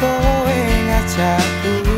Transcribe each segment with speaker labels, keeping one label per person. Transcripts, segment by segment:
Speaker 1: kowe ngajakku.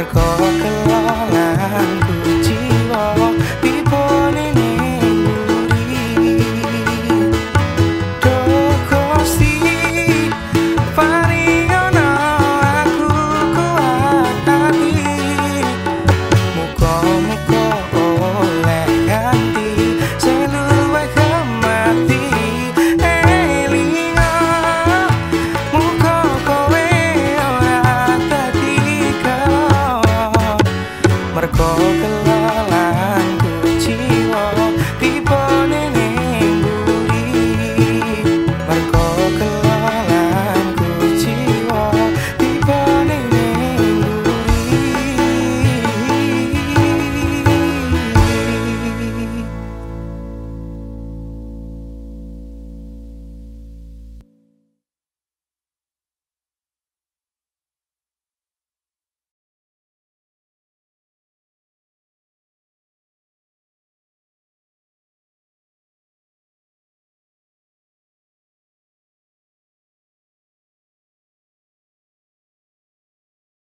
Speaker 1: kelonganku fall